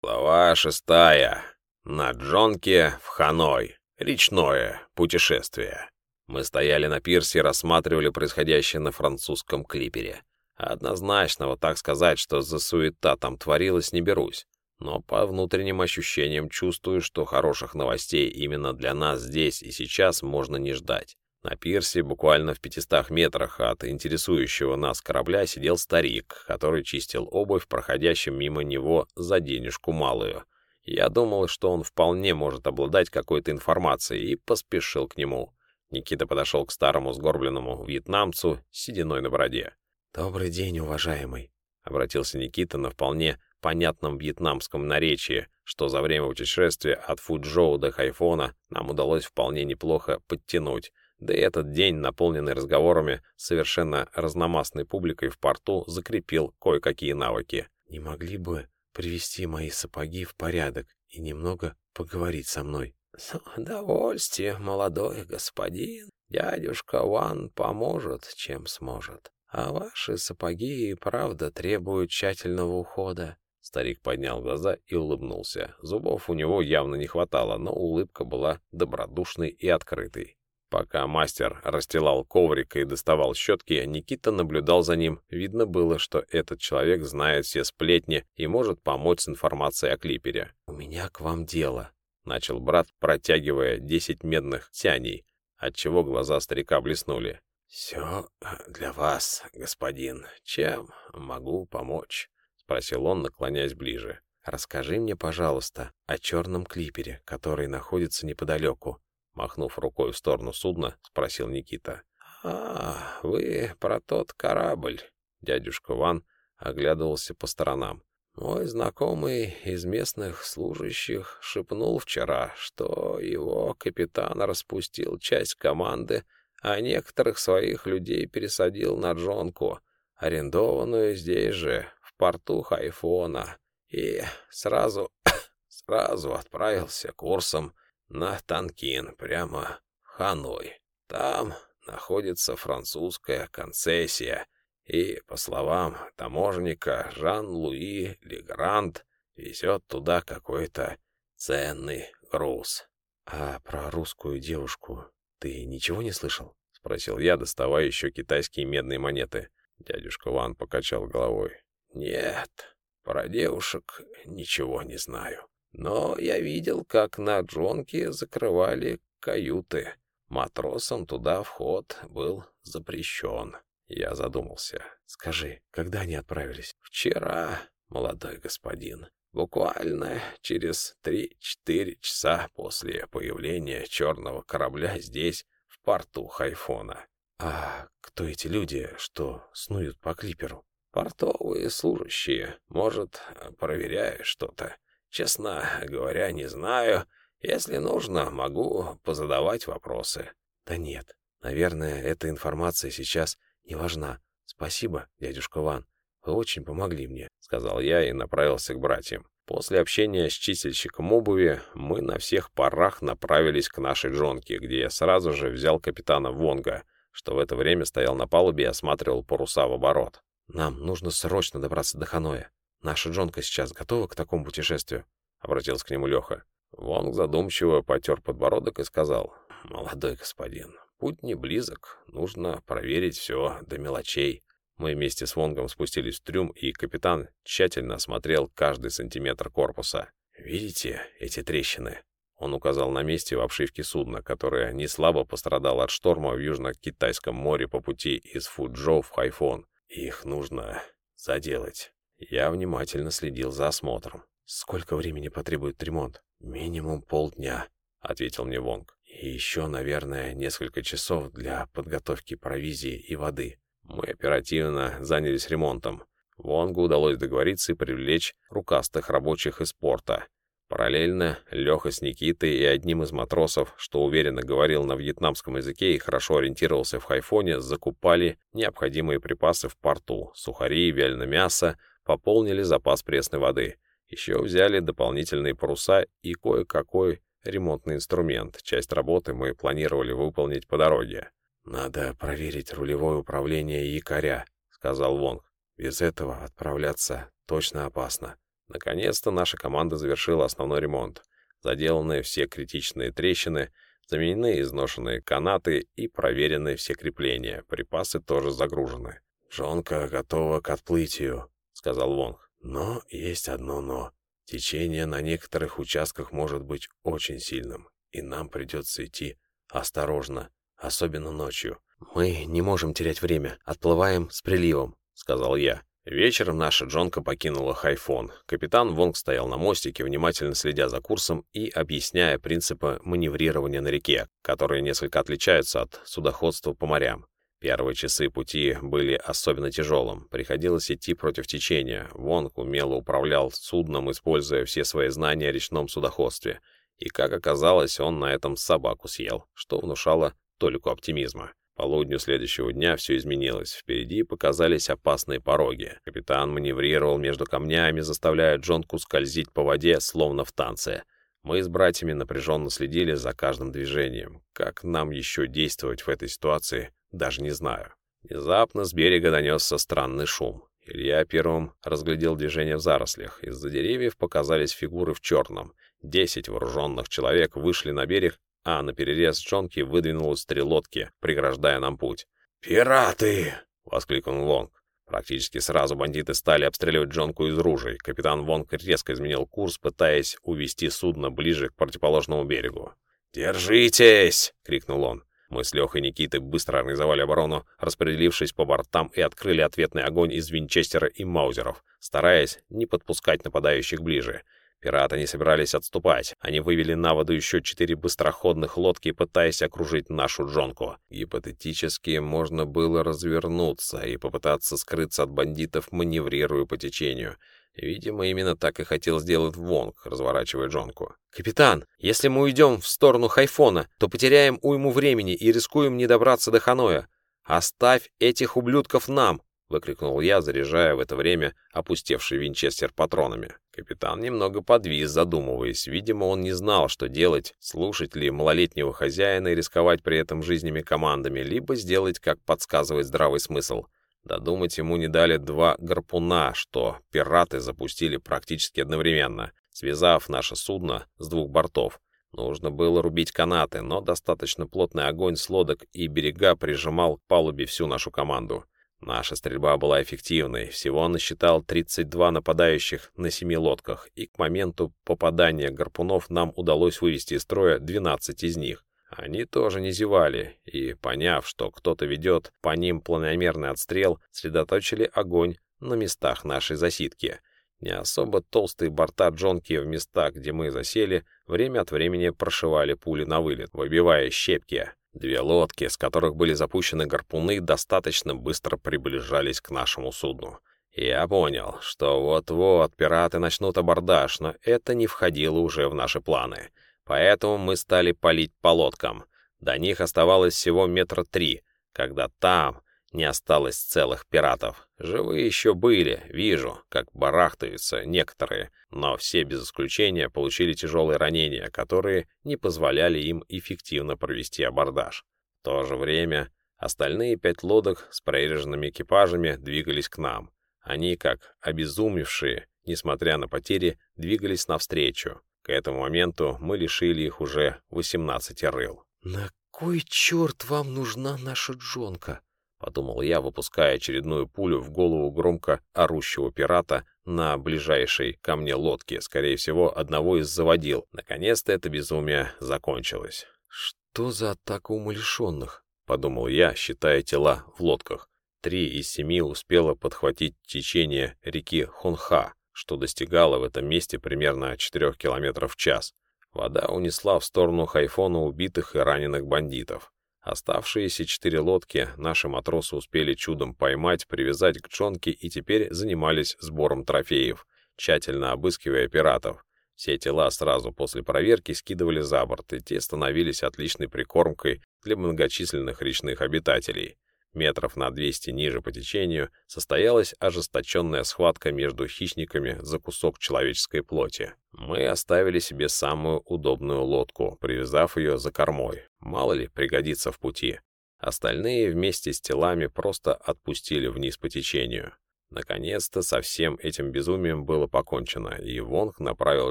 Глава шестая. На Джонке в Ханой. Речное путешествие. Мы стояли на пирсе и рассматривали происходящее на французском клипере. Однозначно, вот так сказать, что за суета там творилось, не берусь. Но по внутренним ощущениям чувствую, что хороших новостей именно для нас здесь и сейчас можно не ждать. На пирсе, буквально в 500 метрах от интересующего нас корабля, сидел старик, который чистил обувь проходящим мимо него за денежку малую. Я думал, что он вполне может обладать какой-то информацией, и поспешил к нему. Никита подошел к старому сгорбленному вьетнамцу с сединой на бороде. «Добрый день, уважаемый», — обратился Никита на вполне понятном вьетнамском наречии, что за время путешествия от Фуджоу до Хайфона нам удалось вполне неплохо подтянуть, да и этот день, наполненный разговорами с совершенно разномастной публикой в порту, закрепил кое-какие навыки. «Не могли бы привести мои сапоги в порядок и немного поговорить со мной?» «С удовольствием, молодой господин. Дядюшка Ван поможет, чем сможет. А ваши сапоги и правда требуют тщательного ухода». Старик поднял глаза и улыбнулся. Зубов у него явно не хватало, но улыбка была добродушной и открытой. Пока мастер расстилал коврик и доставал щетки, Никита наблюдал за ним. Видно было, что этот человек знает все сплетни и может помочь с информацией о клипере. «У меня к вам дело», — начал брат, протягивая десять медных тяней, отчего глаза старика блеснули. «Все для вас, господин. Чем могу помочь?» — спросил он, наклоняясь ближе. «Расскажи мне, пожалуйста, о черном клипере, который находится неподалеку. Махнув рукой в сторону судна, спросил Никита. «А, вы про тот корабль?» Дядюшка Ван оглядывался по сторонам. Мой знакомый из местных служащих шепнул вчера, что его капитан распустил часть команды, а некоторых своих людей пересадил на джонку, арендованную здесь же, в порту Хайфона, и сразу, сразу отправился курсом на Танкин, прямо в Ханой. Там находится французская концессия, и, по словам таможенника, Жан-Луи Легрант везет туда какой-то ценный груз. «А про русскую девушку ты ничего не слышал?» — спросил я, доставая еще китайские медные монеты. Дядюшка Ван покачал головой. «Нет, про девушек ничего не знаю. Но я видел, как на джонке закрывали каюты. Матросам туда вход был запрещен. Я задумался. «Скажи, когда они отправились?» «Вчера, молодой господин. Буквально через три-четыре часа после появления черного корабля здесь, в порту Хайфона». «А кто эти люди, что снуют по клиперу?» «Портовые служащие. Может, проверяя что-то. Честно говоря, не знаю. Если нужно, могу позадавать вопросы. Да нет, наверное, эта информация сейчас не важна. Спасибо, дядюшка Ван. Вы очень помогли мне, сказал я и направился к братьям. После общения с чистильщиком обуви мы на всех парах направились к нашей джонке, где я сразу же взял капитана Вонга, что в это время стоял на палубе и осматривал паруса в оборот. «Нам нужно срочно добраться до Ханоя. Наша Джонка сейчас готова к такому путешествию?» — обратился к нему Леха. Вонг задумчиво потер подбородок и сказал. «Молодой господин, путь не близок. Нужно проверить все до мелочей». Мы вместе с Вонгом спустились в трюм, и капитан тщательно осмотрел каждый сантиметр корпуса. «Видите эти трещины?» Он указал на месте в обшивке судна, которое не слабо пострадало от шторма в Южно-Китайском море по пути из Фуджоу в Хайфон. Их нужно заделать. Я внимательно следил за осмотром. «Сколько времени потребует ремонт?» «Минимум полдня», — ответил мне Вонг. «И еще, наверное, несколько часов для подготовки провизии и воды. Мы оперативно занялись ремонтом. Вонгу удалось договориться и привлечь рукастых рабочих из порта. Параллельно Леха с Никитой и одним из матросов, что уверенно говорил на вьетнамском языке и хорошо ориентировался в Хайфоне, закупали необходимые припасы в порту, сухари, вяленое мясо, пополнили запас пресной воды. Еще взяли дополнительные паруса и кое-какой ремонтный инструмент. Часть работы мы планировали выполнить по дороге. «Надо проверить рулевое управление якоря», — сказал Вонг. «Без этого отправляться точно опасно. Наконец-то наша команда завершила основной ремонт. Заделаны все критичные трещины, заменены изношенные канаты и проверены все крепления. Припасы тоже загружены. «Жонка готова к отплытию», — сказал Вонг. «Но есть одно «но». Течение на некоторых участках может быть очень сильным, и нам придется идти осторожно, особенно ночью. «Мы не можем терять время. Отплываем с приливом», — сказал я. Вечером наша Джонка покинула Хайфон. Капитан Вонг стоял на мостике, внимательно следя за курсом и объясняя принципы маневрирования на реке, которые несколько отличаются от судоходства по морям. Первые часы пути были особенно тяжелым. Приходилось идти против течения. Вонг умело управлял судном, используя все свои знания о речном судоходстве. И, как оказалось, он на этом собаку съел, что внушало толику оптимизма полудню следующего дня все изменилось. Впереди показались опасные пороги. Капитан маневрировал между камнями, заставляя Джонку скользить по воде, словно в танце. Мы с братьями напряженно следили за каждым движением. Как нам еще действовать в этой ситуации, даже не знаю. Внезапно с берега донесся странный шум. Илья первым разглядел движение в зарослях. Из-за деревьев показались фигуры в черном. Десять вооруженных человек вышли на берег а на перерез Джонки выдвинулось три лодки, преграждая нам путь. «Пираты!» — воскликнул Вонг. Практически сразу бандиты стали обстреливать Джонку из ружей. Капитан Вонг резко изменил курс, пытаясь увести судно ближе к противоположному берегу. «Держитесь!» — крикнул он. Мы с и Никитой быстро организовали оборону, распределившись по бортам и открыли ответный огонь из винчестера и маузеров, стараясь не подпускать нападающих ближе. Пираты не собирались отступать. Они вывели на воду еще четыре быстроходных лодки, пытаясь окружить нашу джонку. Гипотетически можно было развернуться и попытаться скрыться от бандитов, маневрируя по течению. Видимо, именно так и хотел сделать Вонг, разворачивая джонку. «Капитан, если мы уйдем в сторону Хайфона, то потеряем уйму времени и рискуем не добраться до Ханоя. Оставь этих ублюдков нам!» — выкрикнул я, заряжая в это время опустевший винчестер патронами. Капитан немного подвис, задумываясь. Видимо, он не знал, что делать, слушать ли малолетнего хозяина и рисковать при этом жизнями командами, либо сделать, как подсказывает здравый смысл. Додумать ему не дали два гарпуна, что пираты запустили практически одновременно, связав наше судно с двух бортов. Нужно было рубить канаты, но достаточно плотный огонь с лодок и берега прижимал к палубе всю нашу команду. Наша стрельба была эффективной, всего он насчитал 32 нападающих на семи лодках, и к моменту попадания гарпунов нам удалось вывести из строя 12 из них. Они тоже не зевали, и, поняв, что кто-то ведет по ним планомерный отстрел, сосредоточили огонь на местах нашей засидки. Не особо толстые борта джонки в местах, где мы засели, время от времени прошивали пули на вылет, выбивая щепки, Две лодки, с которых были запущены гарпуны, достаточно быстро приближались к нашему судну. Я понял, что вот-вот пираты начнут абордаж, но это не входило уже в наши планы. Поэтому мы стали палить по лодкам. До них оставалось всего метра три, когда там, не осталось целых пиратов. Живые еще были, вижу, как барахтаются некоторые, но все без исключения получили тяжелые ранения, которые не позволяли им эффективно провести абордаж. В то же время остальные пять лодок с прореженными экипажами двигались к нам. Они, как обезумевшие, несмотря на потери, двигались навстречу. К этому моменту мы лишили их уже 18 рыл. «На кой черт вам нужна наша джонка?» — подумал я, выпуская очередную пулю в голову громко орущего пирата на ближайшей ко мне лодке, скорее всего, одного из заводил. Наконец-то это безумие закончилось. «Что за атака умалишенных?» — подумал я, считая тела в лодках. Три из семи успело подхватить течение реки Хонха, что достигало в этом месте примерно 4 км в час. Вода унесла в сторону Хайфона убитых и раненых бандитов. Оставшиеся четыре лодки наши матросы успели чудом поймать, привязать к джонке и теперь занимались сбором трофеев, тщательно обыскивая пиратов. Все тела сразу после проверки скидывали за борт, и те становились отличной прикормкой для многочисленных речных обитателей. Метров на 200 ниже по течению состоялась ожесточенная схватка между хищниками за кусок человеческой плоти. Мы оставили себе самую удобную лодку, привязав ее за кормой. Мало ли, пригодится в пути. Остальные вместе с телами просто отпустили вниз по течению. Наконец-то со всем этим безумием было покончено, и Вонг направил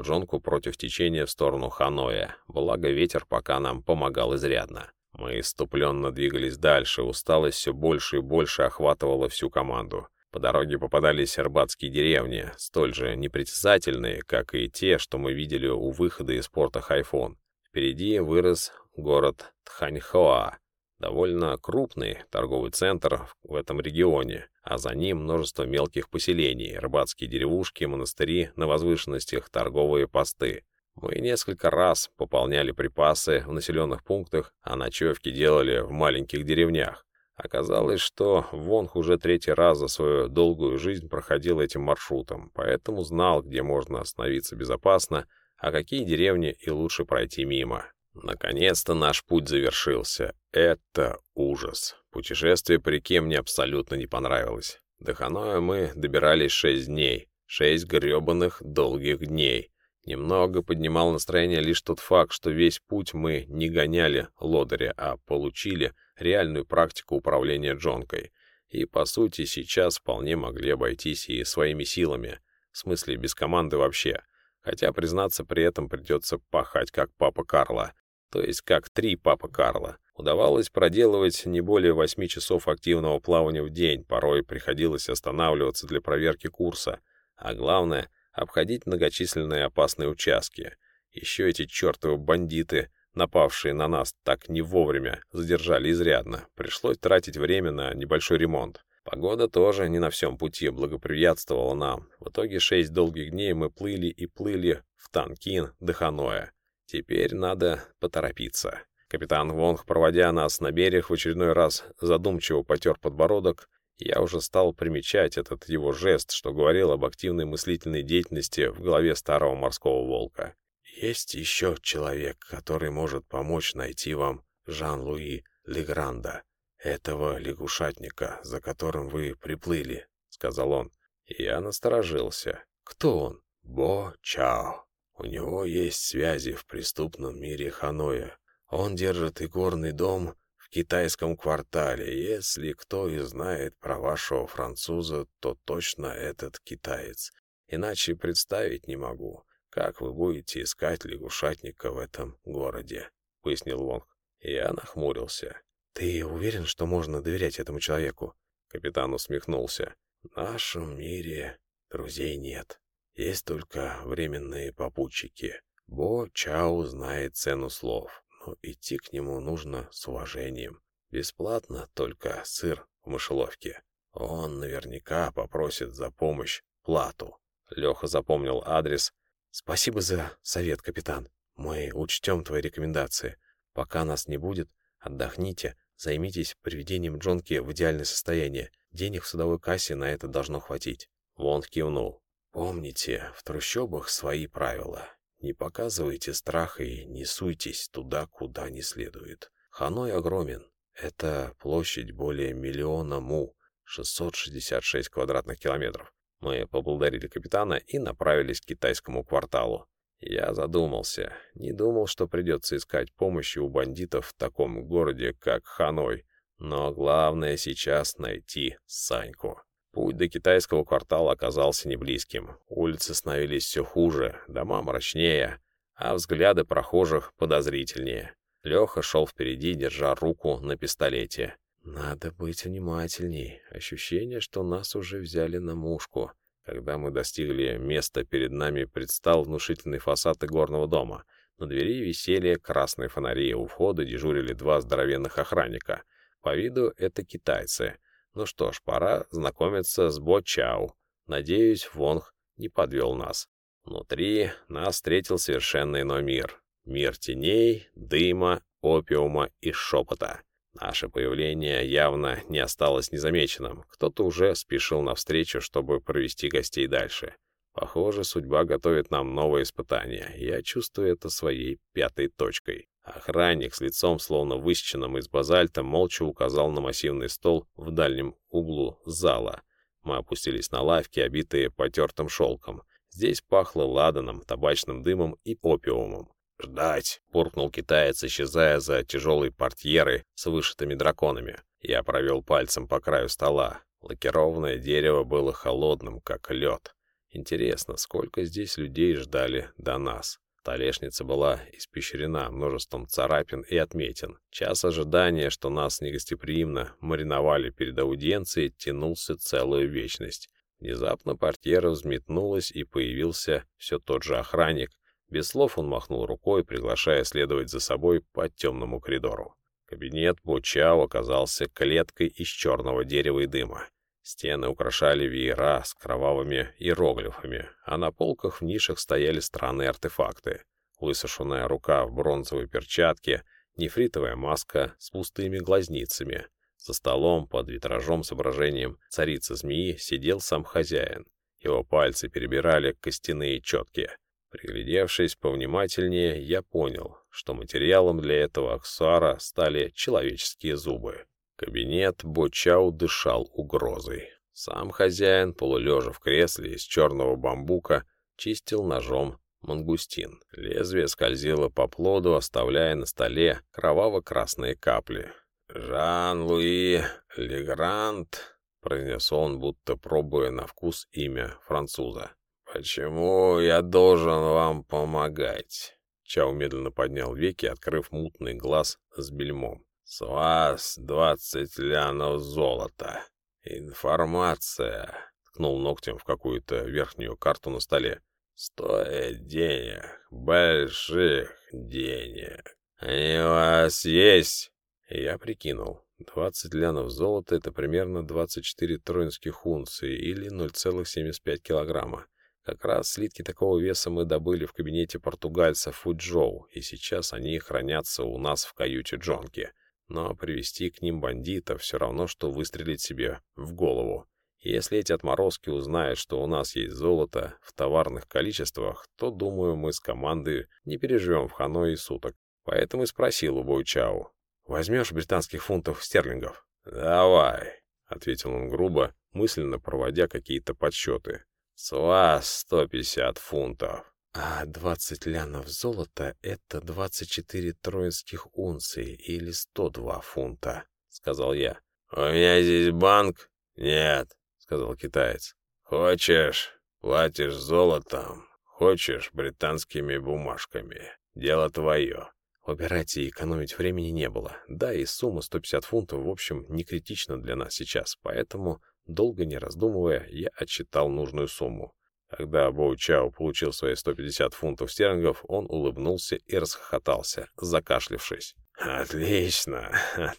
Джонку против течения в сторону Ханоя, благо ветер пока нам помогал изрядно. Мы иступленно двигались дальше, усталость все больше и больше охватывала всю команду. По дороге попадались арбатские деревни, столь же непритязательные, как и те, что мы видели у выхода из порта Хайфон. Впереди вырос город Тханьхоа, довольно крупный торговый центр в этом регионе, а за ним множество мелких поселений, рыбацкие деревушки, монастыри на возвышенностях, торговые посты. Мы несколько раз пополняли припасы в населенных пунктах, а ночевки делали в маленьких деревнях. Оказалось, что Вонг уже третий раз за свою долгую жизнь проходил этим маршрутом, поэтому знал, где можно остановиться безопасно, а какие деревни и лучше пройти мимо. Наконец-то наш путь завершился. Это ужас. Путешествие по реке мне абсолютно не понравилось. До Ханоя мы добирались шесть дней. Шесть гребаных долгих дней. Немного поднимал настроение лишь тот факт, что весь путь мы не гоняли лодыря, а получили реальную практику управления джонкой. И, по сути, сейчас вполне могли обойтись и своими силами. В смысле, без команды вообще. Хотя, признаться, при этом придется пахать как папа Карла. То есть как три папа Карла. Удавалось проделывать не более восьми часов активного плавания в день, порой приходилось останавливаться для проверки курса. А главное — обходить многочисленные опасные участки. Еще эти чертовы бандиты, напавшие на нас так не вовремя, задержали изрядно. Пришлось тратить время на небольшой ремонт. Погода тоже не на всем пути благоприятствовала нам. В итоге шесть долгих дней мы плыли и плыли в Танкин до Ханоя. Теперь надо поторопиться. Капитан Вонг, проводя нас на берег, в очередной раз задумчиво потер подбородок, я уже стал примечать этот его жест, что говорил об активной мыслительной деятельности в голове старого морского волка. «Есть еще человек, который может помочь найти вам Жан-Луи Легранда, этого лягушатника, за которым вы приплыли», — сказал он. Я насторожился. «Кто он?» «Бо Чао. У него есть связи в преступном мире Ханоя. Он держит игорный дом китайском квартале. Если кто и знает про вашего француза, то точно этот китаец. Иначе представить не могу, как вы будете искать лягушатника в этом городе», — пояснил Лонг. Я нахмурился. «Ты уверен, что можно доверять этому человеку?» Капитан усмехнулся. «В нашем мире друзей нет. Есть только временные попутчики. Бо Чао знает цену слов идти к нему нужно с уважением. Бесплатно только сыр в мышеловке. Он наверняка попросит за помощь плату. Леха запомнил адрес. «Спасибо за совет, капитан. Мы учтем твои рекомендации. Пока нас не будет, отдохните, займитесь приведением Джонки в идеальное состояние. Денег в судовой кассе на это должно хватить». Вон кивнул. «Помните, в трущобах свои правила. Не показывайте страха и не суйтесь туда, куда не следует. Ханой огромен. Это площадь более миллиона му, 666 квадратных километров. Мы поблагодарили капитана и направились к китайскому кварталу. Я задумался. Не думал, что придется искать помощи у бандитов в таком городе, как Ханой. Но главное сейчас найти Саньку. Путь до китайского квартала оказался неблизким. Улицы становились все хуже, дома мрачнее, а взгляды прохожих подозрительнее. Леха шел впереди, держа руку на пистолете. Надо быть внимательней. Ощущение, что нас уже взяли на мушку. Когда мы достигли места, перед нами предстал внушительный фасад игорного дома. На двери висели красные фонари, у входа дежурили два здоровенных охранника. По виду это китайцы — ну что ж, пора знакомиться с Бо Чао. Надеюсь, Вонг не подвел нас. Внутри нас встретил совершенно иной мир. Мир теней, дыма, опиума и шепота. Наше появление явно не осталось незамеченным. Кто-то уже спешил навстречу, чтобы провести гостей дальше. Похоже, судьба готовит нам новое испытание. Я чувствую это своей пятой точкой. Охранник с лицом, словно высеченным из базальта, молча указал на массивный стол в дальнем углу зала. Мы опустились на лавки, обитые потертым шелком. Здесь пахло ладаном, табачным дымом и опиумом. «Ждать!» — буркнул китаец, исчезая за тяжелой портьерой с вышитыми драконами. Я провел пальцем по краю стола. Лакированное дерево было холодным, как лед. Интересно, сколько здесь людей ждали до нас? Столешница была испещрена множеством царапин и отметин. Час ожидания, что нас негостеприимно мариновали перед аудиенцией, тянулся целую вечность. Внезапно портьера взметнулась, и появился все тот же охранник. Без слов он махнул рукой, приглашая следовать за собой по темному коридору. Кабинет Бучао оказался клеткой из черного дерева и дыма. Стены украшали веера с кровавыми иероглифами, а на полках в нишах стояли странные артефакты. Высушенная рука в бронзовой перчатке, нефритовая маска с пустыми глазницами. За столом под витражом с изображением царицы-змеи сидел сам хозяин. Его пальцы перебирали костяные четки. Приглядевшись повнимательнее, я понял, что материалом для этого аксуара стали человеческие зубы. Кабинет Бочау дышал угрозой. Сам хозяин, полулежа в кресле из черного бамбука, чистил ножом мангустин. Лезвие скользило по плоду, оставляя на столе кроваво-красные капли. «Жан-Луи Легрант», — произнес он, будто пробуя на вкус имя француза. «Почему я должен вам помогать?» Чау медленно поднял веки, открыв мутный глаз с бельмом. «С вас двадцать лянов золота. Информация!» Ткнул ногтем в какую-то верхнюю карту на столе. «Стоит денег, больших денег. Они у вас есть?» Я прикинул. Двадцать лянов золота — это примерно двадцать четыре троинских унции или 0,75 килограмма. Как раз слитки такого веса мы добыли в кабинете португальца Фуджоу, и сейчас они хранятся у нас в каюте Джонки но привести к ним бандита все равно, что выстрелить себе в голову. Если эти отморозки узнают, что у нас есть золото в товарных количествах, то, думаю, мы с командой не переживем в Ханое суток. Поэтому и спросил у Бойчау. «Возьмешь британских фунтов стерлингов?» «Давай», — ответил он грубо, мысленно проводя какие-то подсчеты. «С вас сто пятьдесят фунтов». А 20 лянов золота — это 24 троинских унции или 102 фунта, — сказал я. — У меня здесь банк? Нет, — сказал китаец. — Хочешь, платишь золотом, хочешь британскими бумажками. Дело твое. Убирать и экономить времени не было. Да, и сумма 150 фунтов, в общем, не критична для нас сейчас, поэтому, долго не раздумывая, я отчитал нужную сумму. Когда Боу Чао получил свои 150 фунтов стерлингов, он улыбнулся и расхохотался, закашлившись. «Отлично,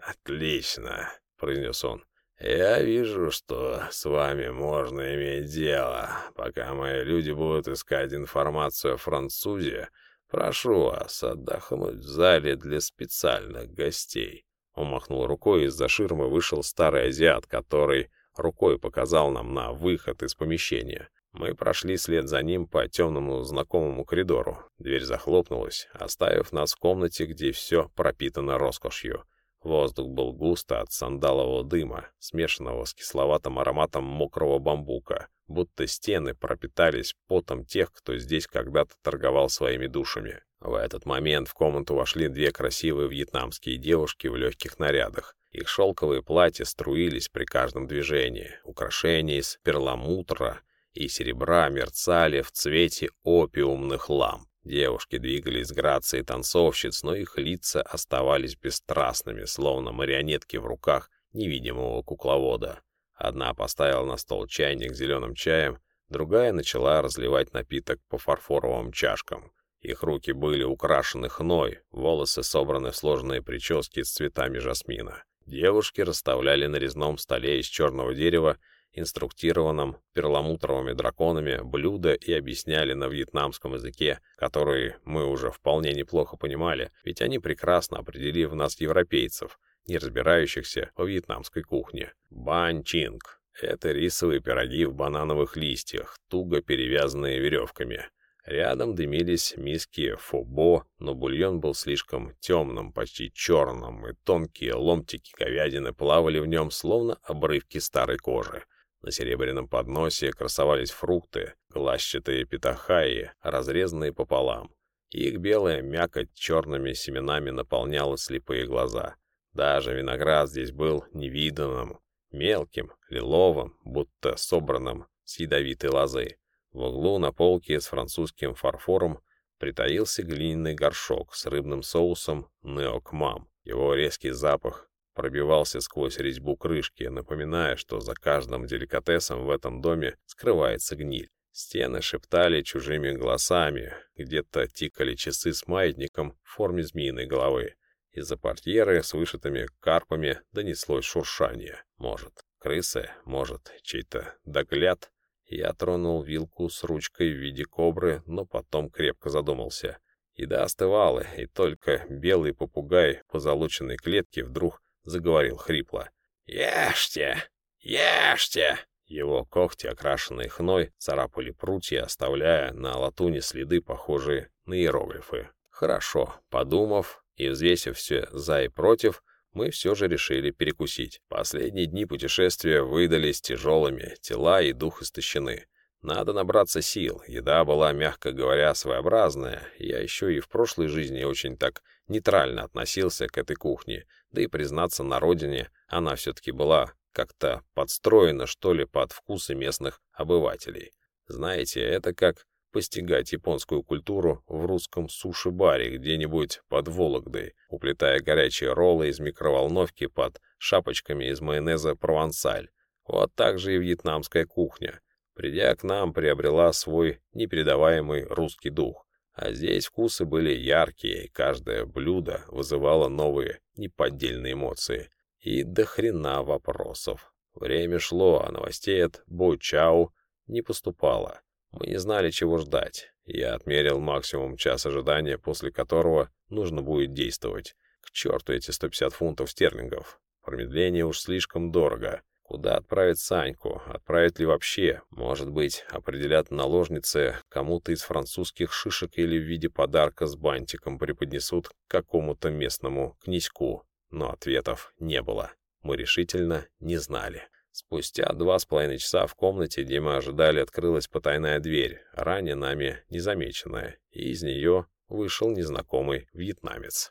отлично», — произнес он. «Я вижу, что с вами можно иметь дело. Пока мои люди будут искать информацию о французе, прошу вас отдохнуть в зале для специальных гостей». Он махнул рукой, из-за ширмы вышел старый азиат, который рукой показал нам на выход из помещения. Мы прошли след за ним по темному знакомому коридору. Дверь захлопнулась, оставив нас в комнате, где все пропитано роскошью. Воздух был густо от сандалового дыма, смешанного с кисловатым ароматом мокрого бамбука, будто стены пропитались потом тех, кто здесь когда-то торговал своими душами. В этот момент в комнату вошли две красивые вьетнамские девушки в легких нарядах. Их шелковые платья струились при каждом движении, украшения из перламутра и серебра мерцали в цвете опиумных ламп. Девушки двигались грацией танцовщиц, но их лица оставались бесстрастными, словно марионетки в руках невидимого кукловода. Одна поставила на стол чайник с зеленым чаем, другая начала разливать напиток по фарфоровым чашкам. Их руки были украшены хной, волосы собраны в сложные прически с цветами жасмина. Девушки расставляли на резном столе из черного дерева инструктированном перламутровыми драконами блюда и объясняли на вьетнамском языке, который мы уже вполне неплохо понимали, ведь они прекрасно определили в нас европейцев, не разбирающихся во вьетнамской кухне. Бан чинг — это рисовые пироги в банановых листьях, туго перевязанные веревками. Рядом дымились миски фобо, но бульон был слишком темным, почти черным, и тонкие ломтики говядины плавали в нем, словно обрывки старой кожи. На серебряном подносе красовались фрукты, глазчатые питахаи, разрезанные пополам. Их белая мякоть черными семенами наполняла слепые глаза. Даже виноград здесь был невиданным. мелким, лиловым, будто собранным с ядовитой лозы. В углу на полке с французским фарфором притаился глиняный горшок с рыбным соусом неокмам. Его резкий запах пробивался сквозь резьбу крышки, напоминая, что за каждым деликатесом в этом доме скрывается гниль. Стены шептали чужими голосами, где-то тикали часы с маятником в форме змеиной головы. Из-за портьеры с вышитыми карпами донеслось шуршание. Может, крысы, может, чей-то догляд. Я тронул вилку с ручкой в виде кобры, но потом крепко задумался. Еда остывала, и только белый попугай позолоченной клетки вдруг заговорил хрипло. «Ешьте! Ешьте!» Его когти, окрашенные хной, царапали прутья, оставляя на латуне следы, похожие на иероглифы. Хорошо, подумав и взвесив все за и против, мы все же решили перекусить. Последние дни путешествия выдались тяжелыми, тела и дух истощены. Надо набраться сил. Еда была, мягко говоря, своеобразная. Я еще и в прошлой жизни очень так нейтрально относился к этой кухне. Да и, признаться, на родине она все-таки была как-то подстроена, что ли, под вкусы местных обывателей. Знаете, это как постигать японскую культуру в русском суши-баре где-нибудь под Вологдой, уплетая горячие роллы из микроволновки под шапочками из майонеза провансаль. Вот так же и вьетнамская кухня. Придя к нам, приобрела свой непередаваемый русский дух. А здесь вкусы были яркие, и каждое блюдо вызывало новые, неподдельные эмоции. И до хрена вопросов. Время шло, а новостей от Бо-Чау не поступало. Мы не знали, чего ждать. Я отмерил максимум час ожидания, после которого нужно будет действовать. К черту эти 150 фунтов стерлингов. Промедление уж слишком дорого. Куда отправить Саньку? Отправить ли вообще? Может быть, определят наложницы кому-то из французских шишек или в виде подарка с бантиком преподнесут какому-то местному князьку. Но ответов не было. Мы решительно не знали. Спустя два с половиной часа в комнате, где мы ожидали, открылась потайная дверь, ранее нами незамеченная, и из нее вышел незнакомый вьетнамец.